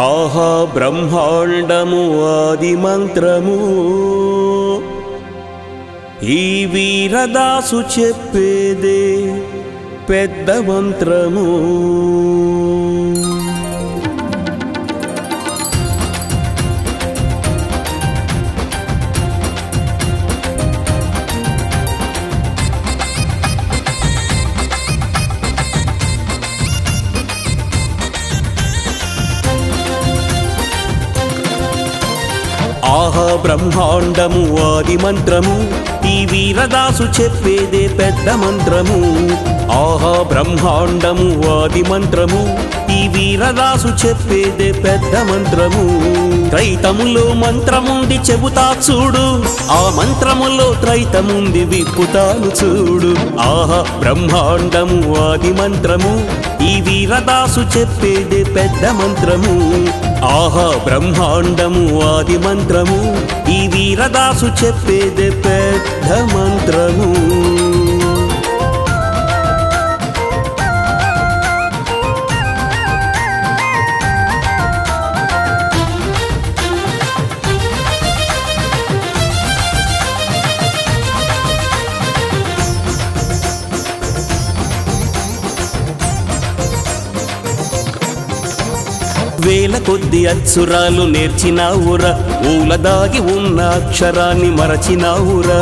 ఆహా బ్రహ్మాండము ఆది మంత్రము ఈ వీరదాసు చెప్పేదే పెద్ద మంత్రము బ్రహ్మాండము ఆది మంత్రము. ఈ వీరదాసు చెప్పేదే పెద్ద మంత్రము. ఆహా బ్రహ్మాండము ఆది మంత్రము. ఈ వీరదాసు చెప్పేదే పెద్ద మంత్రము. త్రైతములో మంత్రముంది చెబుతా చూడు. ఆ మంత్రములో త్రైతముంది విప్పుతాను చూడు. ఆహా బ్రహ్మాండము ఆది మంత్రము. ఈ వీరదాసు చెప్పేదే పెద్ద మంత్రము. ఆహా బ్రహ్మాండము ఆది మంత్రము. ఈ వీరదాసు చెప్పేదే పెద్ద మంత్రము. వేల కొద్ది అచ్చురాలు నేర్చినావురా. ఊల దాగి ఉన్న అక్షరాన్ని మరచినావురా.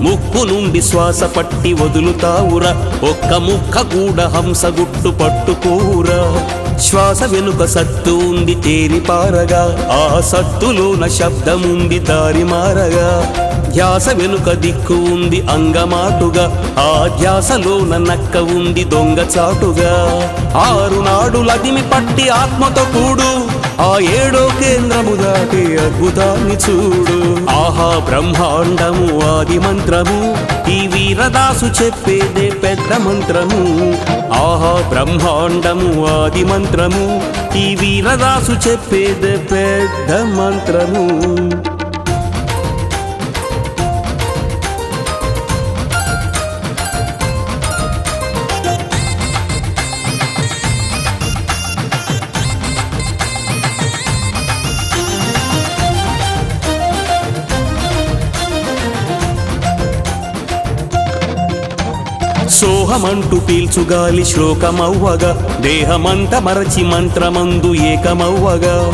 ముక్కు నుండి శ్వాస పట్టి వదులుతావురా. ఒక్క ముక్క కూడా హంస గుట్టు పట్టుకోవురా. శ్వాస వెనుక సత్తు ఉంది తేరి పారగా. ఆ సత్తులోన శబ్దముంది దారి మారగా. ధ్యాస వెనుక దిక్కు ఉంది అంగమాటుగా. ఆ ధ్యాసలోన నక్క ఉంది దొంగ చాటుగా. ఆరు నాడు లదిమి పట్టి ఆత్మతో కూడు. ఆ ఏడో కేంద్రము దాటి అద్భుతాన్ని చూడు. ఆహా బ్రహ్మాండము ఆది మంత్రము. ఈ వీరదాసు చెప్పేదే పెద్ద మంత్రము. ఆ బ్రహ్మాండము ఆది మంత్రము. ఈ వీరదాసు చెప్పేదే పెద్ద మంత్రము. సోహమంటూ పీల్చుగాలి శ్లోకమవ్వగా. దేహమంత మరచి మంత్రమందు ఏకమవ్వగా.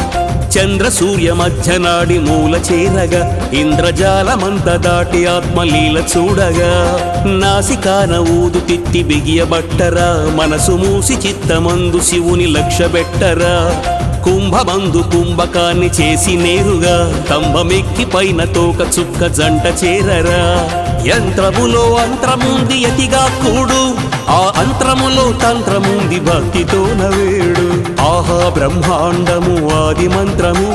చంద్ర సూర్య మధ్యనాడి మూల చేరగా. ఇంద్రజాలమంత దాటి ఆత్మలీల చూడగా. నాసికాన ఊదు తిత్తి బిగియబట్టరా మనసు మూసి చిత్తమందు శివుని లక్ష్యబెట్టరా కుంభమందు కుంభకాన్ని చేసి నేరుగా స్తంభమెక్కి పైన తోక చుక్క జంట చేరరా. యంత్రములో అంత్రముంది యతిగా కూడు ఆ అంత్రములో తంత్రముంది భక్తితో నవేడు ఆహా బ్రహ్మాండము ఆది మంత్రము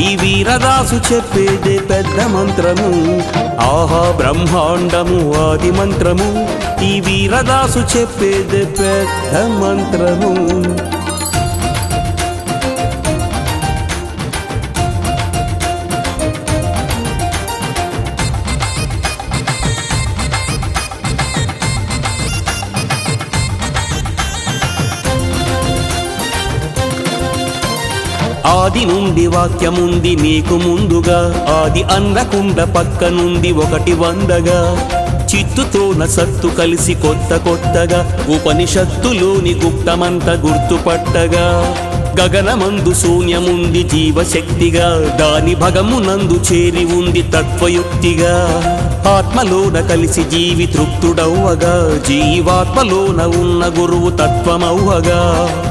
ఈ వీరదాసు చెప్పేదే పెద్ద మంత్రము. ఆహా బ్రహ్మాండము ఆది మంత్రము ఈ వీరదాసు చెప్పేదే పెద్ద మంత్రము. ఆది నుండి వాక్యముంది నీకు ముందుగా. ఆది అన్నకుండ పక్క నుండి ఒకటి వందగా. చిత్తుతోన సత్తు కలిసి కొత్త కొత్తగా. ఉపనిషత్తులోని గుప్తమంత గుర్తుపట్టగా. గగనమందు శూన్యముంది జీవశక్తిగా దాని భగమునందు చేరి ఉంది తత్వయుక్తిగా. ఆత్మలోన కలిసి జీవి తృప్తుడవ్వగా జీవాత్మలోన ఉన్న గురువు తత్వమవ్వగా.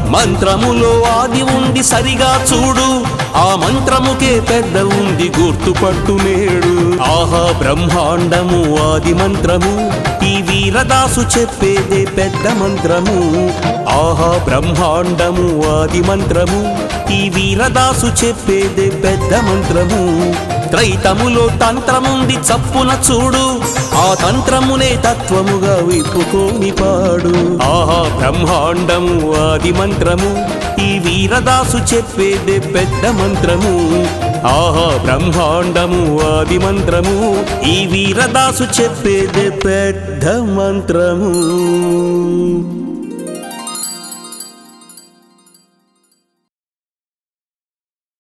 మంత్రములో ఆది ఉంది సరిగా చూడు ఆ మంత్రముకే పెద్ద ఉంది గుర్తుపట్టు నేడు. ఆహా బ్రహ్మాండము ఆది మంత్రము వీరదాసు చెప్పేదే పెద్ద మంత్రము. ఆహా బ్రహ్మాండము ఆది మంత్రము. ఈ వీరదాసు చెప్పేదే పెద్ద మంత్రము. త్రైతములో తంత్రముంది చప్పున చూడు. ఆ తంత్రమునే తత్వముగా విప్పుకోని పాడు. ఆహా బ్రహ్మాండము ఆది మంత్రము. వీరదాసు చెప్పేదే పెద్ద మంత్రము. ఆహా బ్రహ్మాండము ఆది మంత్రము. ఈ వీరదాసు చెప్పేదే పెద్ద మంత్రము.